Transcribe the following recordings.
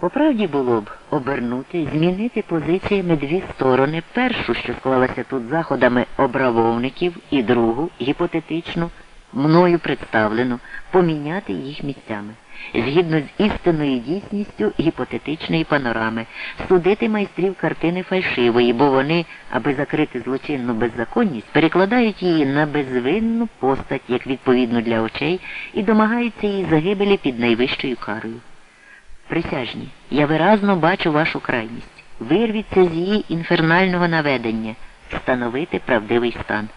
По правді було б обернути, змінити позиціями дві сторони. Першу, що склалася тут заходами обравовників, і другу, гіпотетичну, мною представлену, поміняти їх місцями. Згідно з істинною дійсністю гіпотетичної панорами, судити майстрів картини фальшивої, бо вони, аби закрити злочинну беззаконність, перекладають її на безвинну постать, як відповідно для очей, і домагаються її загибелі під найвищою карою. Присяжні, я виразно бачу вашу крайність. Вирвіться з її інфернального наведення, встановити правдивий стан.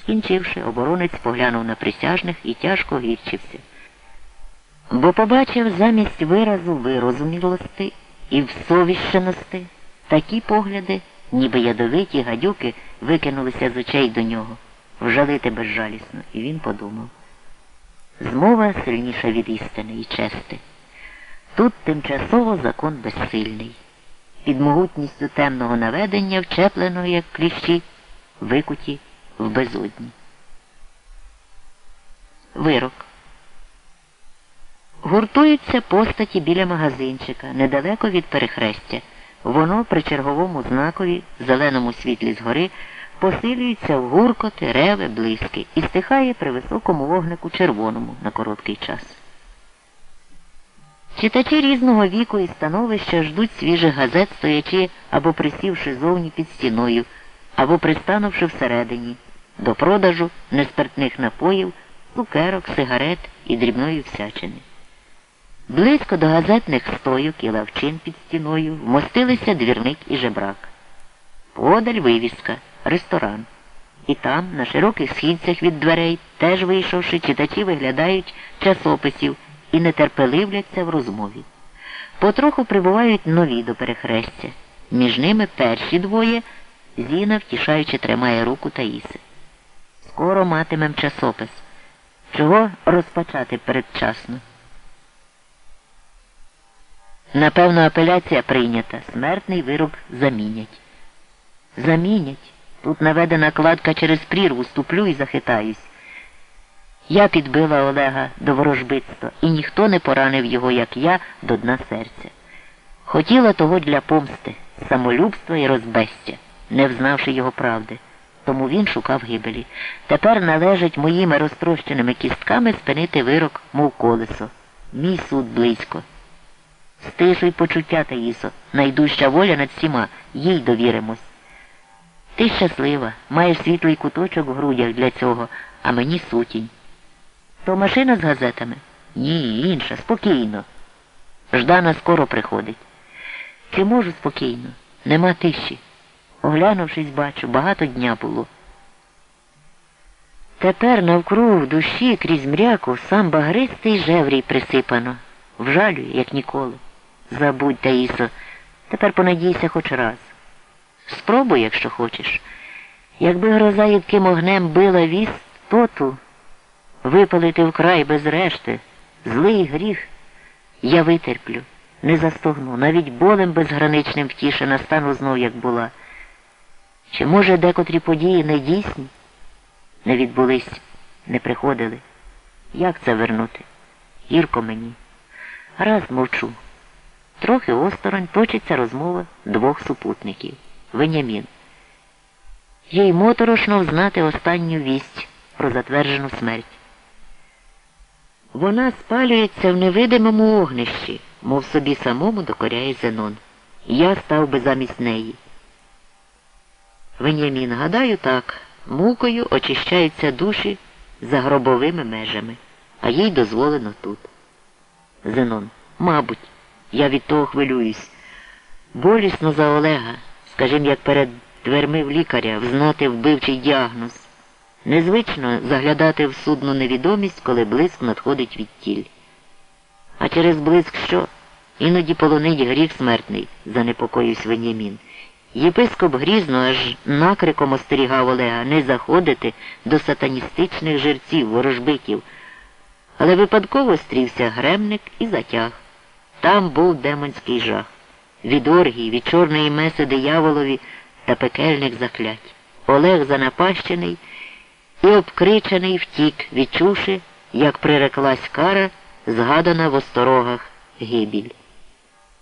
Скінчивши, оборонець поглянув на присяжних і тяжко гірчився. Бо побачив замість виразу вирозумілости і всовіщеності такі погляди, ніби ядовиті гадюки викинулися з очей до нього, вжалити безжалісно, і він подумав. Змова сильніша від істини і чести. Тут тимчасово закон безсильний. Під могутністю темного наведення, вчепленого, як кліщі, викуті в безодні. Вирок. Гуртуються постаті біля магазинчика, недалеко від перехрестя. Воно при черговому знакові, зеленому світлі згори, посилюється в гуркоти, реви, блиски і стихає при високому вогнику червоному на короткий час. Читачі різного віку і становища ждуть свіжих газет, стоячи або присівши зовні під стіною, або пристанувши всередині, до продажу неспиртних напоїв, цукерок, сигарет і дрібної всячини. Близько до газетних стойок і лавчин під стіною вмостилися двірник і жебрак. Подаль вивіска, ресторан. І там, на широких східцях від дверей, теж вийшовши, читачі виглядають часописів і нетерпеливляться в розмові. Потроху прибувають нові до перехрестя. Між ними перші двоє Зіна, втішаючи, тримає руку Таїси. Скоро матимем часопис. Чого розпочати передчасно? Напевно, апеляція прийнята. Смертний вирок замінять. Замінять. Тут наведена кладка через прірву, ступлю і захитаюсь. Я підбила Олега до ворожбитства, і ніхто не поранив його, як я, до дна серця. Хотіла того для помсти, самолюбства і розбестя, не взнавши його правди. Тому він шукав гибелі. Тепер належить моїми розтрощеними кістками спинити вирок, мов колесо. Мій суд близько. Стишуй почуття, Таїсо, найдужча воля над всіма, їй довіримось. Ти щаслива, маєш світлий куточок в грудях для цього, а мені сутінь. То машина з газетами? Ні, інша, спокійно. Ждана скоро приходить. Чи можу спокійно? Нема тиші. Оглянувшись, бачу, багато дня було. Тепер навкруг душі крізь мряку сам багристий жеврій присипано. Вжалює, як ніколи. Забудь, Таїсо, тепер понадійся хоч раз. Спробуй, якщо хочеш. Якби гроза їдким огнем била віз, тоту, випалити вкрай без решти, злий гріх, я витерплю, не застогну, навіть болем безграничним втішена стану знов, як була. Чи, може, декотрі події не дійсні? Не відбулись, не приходили. Як це вернути? Гірко мені. Раз мовчу. Трохи осторонь точиться розмова двох супутників. Венямін. Їй моторошно взнати останню вість про затверджену смерть. Вона спалюється в невидимому огнищі, мов собі самому докоряє Зенон. Я став би замість неї. Венямін, гадаю, так, мукою очищаються душі за гробовими межами, а їй дозволено тут. Зенон, мабуть, я від того хвилююсь. Болісно за Олега, скажімо, як перед дверми в лікаря, взнати вбивчий діагноз. Незвично заглядати в судну невідомість, коли блиск надходить від тіль. А через блиск що? Іноді полонить гріх смертний, занепокоївся Венямін. Єпископ грізно аж накриком остерігав Олега не заходити до сатаністичних жерців, ворожбитів. Але випадково стрівся гремник і затяг. Там був демонський жах. Від оргії, від чорної меси дияволові та пекельних заклять. Олег занапащений і обкричений втік, відчувши, як приреклась кара, згадана в осторогах гибіль.